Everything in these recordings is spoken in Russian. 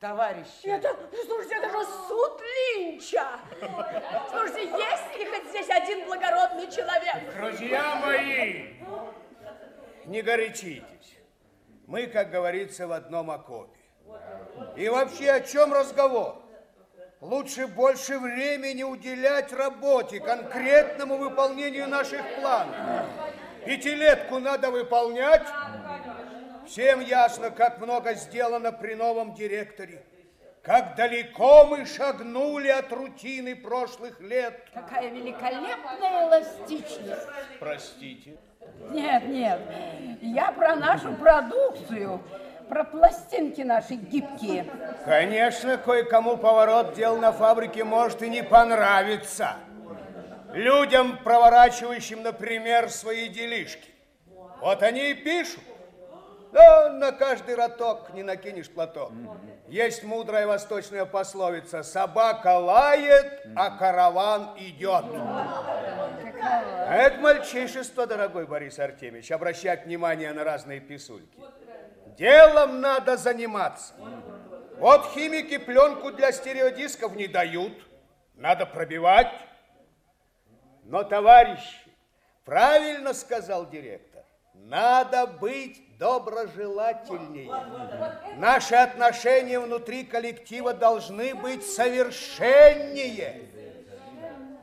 товарищи. Это, слушайте, это же суд Линча. Слушайте, есть ли хоть здесь один благородный человек? Друзья мои, не горячитесь. Мы, как говорится, в одном окопе. И вообще, о чем разговор? Лучше больше времени уделять работе, конкретному выполнению наших планов. Пятилетку надо выполнять. Всем ясно, как много сделано при новом директоре. Как далеко мы шагнули от рутины прошлых лет. Какая великолепная эластичность. Простите. Нет, нет, я про нашу продукцию, про пластинки наши гибкие. Конечно, кое-кому поворот дел на фабрике может и не понравиться. Людям, проворачивающим, например, свои делишки. Вот они и пишут. Да на каждый роток не накинешь платок. Есть мудрая восточная пословица. Собака лает, а караван идет. Это мальчишество, дорогой Борис Артемьевич, обращать внимание на разные писульки. Делом надо заниматься. Вот химики пленку для стереодисков не дают. Надо пробивать. Но, товарищи, правильно сказал директор, надо быть доброжелательнее. Наши отношения внутри коллектива должны быть совершеннее.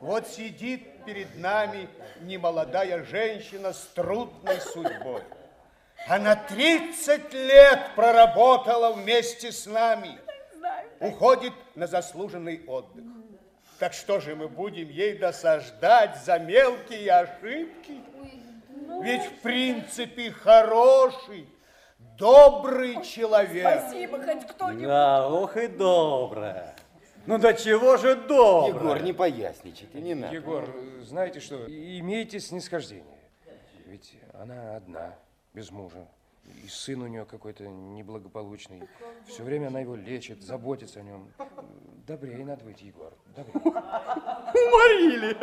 Вот сидит перед нами немолодая женщина с трудной судьбой. Она 30 лет проработала вместе с нами. Уходит на заслуженный отдых. Так что же мы будем ей досаждать за мелкие ошибки? Ведь в принципе хороший, добрый человек. Спасибо, хоть кто-нибудь. Да, ох и добрая. Ну до чего же добрая? Егор, не поясничайте, не надо. Егор, знаете что, имейте снисхождение. Ведь она одна, без мужа. И сын у нее какой-то неблагополучный. Все время она его лечит, заботится о нем. Добрее надо быть, Егор, добрее. Уморили!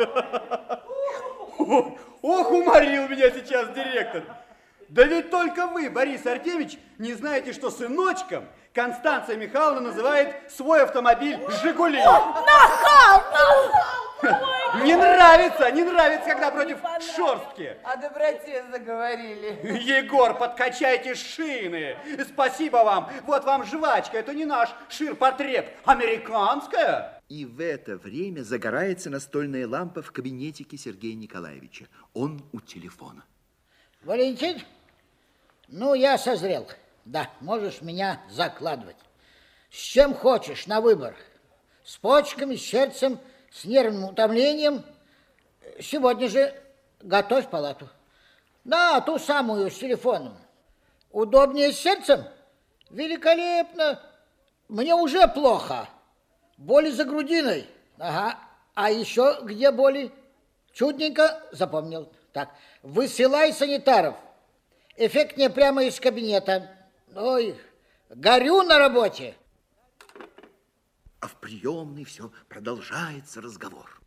Ох, уморил меня сейчас директор. Да ведь только вы, Борис Артемьевич, не знаете, что сыночком Констанция Михайловна называет свой автомобиль «Жигули». Нахал! Не нравится, не нравится, когда против шорстки. О доброте заговорили. Егор, подкачайте шины. Спасибо вам. Вот вам жвачка. Это не наш ширпотреб, американская. И в это время загорается настольная лампа в кабинетике Сергея Николаевича. Он у телефона. Валентин, ну, я созрел. Да, можешь меня закладывать. С чем хочешь, на выбор. С почками, с сердцем, с нервным утомлением. Сегодня же готовь палату. Да, ту самую с телефоном. Удобнее с сердцем? Великолепно. Мне уже плохо. Боли за грудиной. Ага. А еще где боли? Чудненько запомнил. Так, высылай санитаров. Эффектнее прямо из кабинета. Ой, горю на работе. А в приемной все продолжается разговор.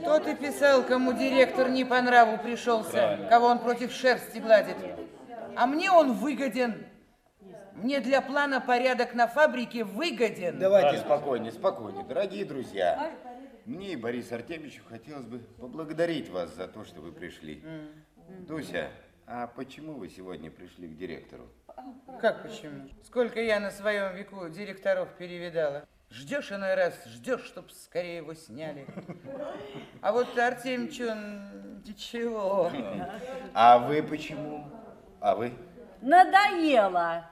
Кто ты писал, кому директор не по нраву пришелся, кого он против шерсти гладит? А мне он выгоден. Мне для плана порядок на фабрике выгоден. Давайте спокойнее, спокойнее, дорогие друзья. Мне и Борису Артемьевичу хотелось бы поблагодарить вас за то, что вы пришли. Дуся, а почему вы сегодня пришли к директору? Как почему? Сколько я на своем веку директоров перевидала. Ждешь иной раз, ждешь, чтоб скорее его сняли. А вот Артемич, он ничего. А вы почему? А вы? Надоело.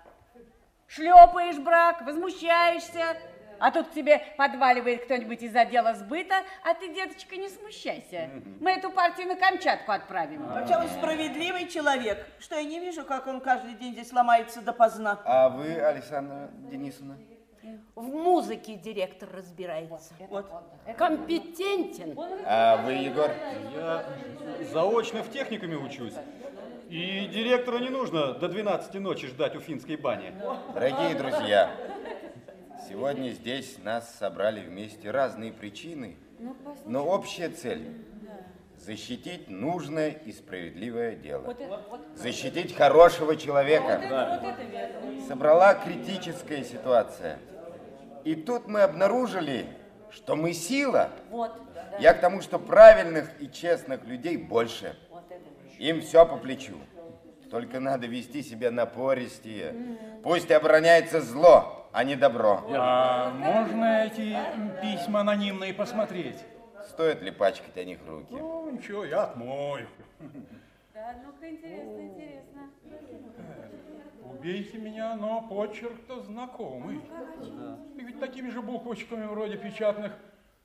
Шлепаешь брак, возмущаешься, а тут к тебе подваливает кто-нибудь из отдела сбыта, а ты, деточка, не смущайся. Мы эту партию на Камчатку отправим. Вообще он справедливый человек, что я не вижу, как он каждый день здесь ломается допоздна. А вы, Александра Денисовна? В музыке директор разбирается. Вот. Компетентен. А вы, Егор? Я заочно в техникуме учусь. И директору не нужно до 12 ночи ждать у финской бани. Дорогие друзья, сегодня здесь нас собрали вместе разные причины, но общая цель – защитить нужное и справедливое дело. Защитить хорошего человека. Собрала критическая ситуация. И тут мы обнаружили, что мы сила. Я к тому, что правильных и честных людей больше. Им все по плечу. Только надо вести себя напористее. Пусть обороняется зло, а не добро. А можно эти письма анонимные посмотреть? Стоит ли пачкать о них руки? Ну, ничего, я отмою. Да, ну-ка, интересно, интересно. Убейте меня, но почерк-то знакомый. И ведь такими же буквочками вроде печатных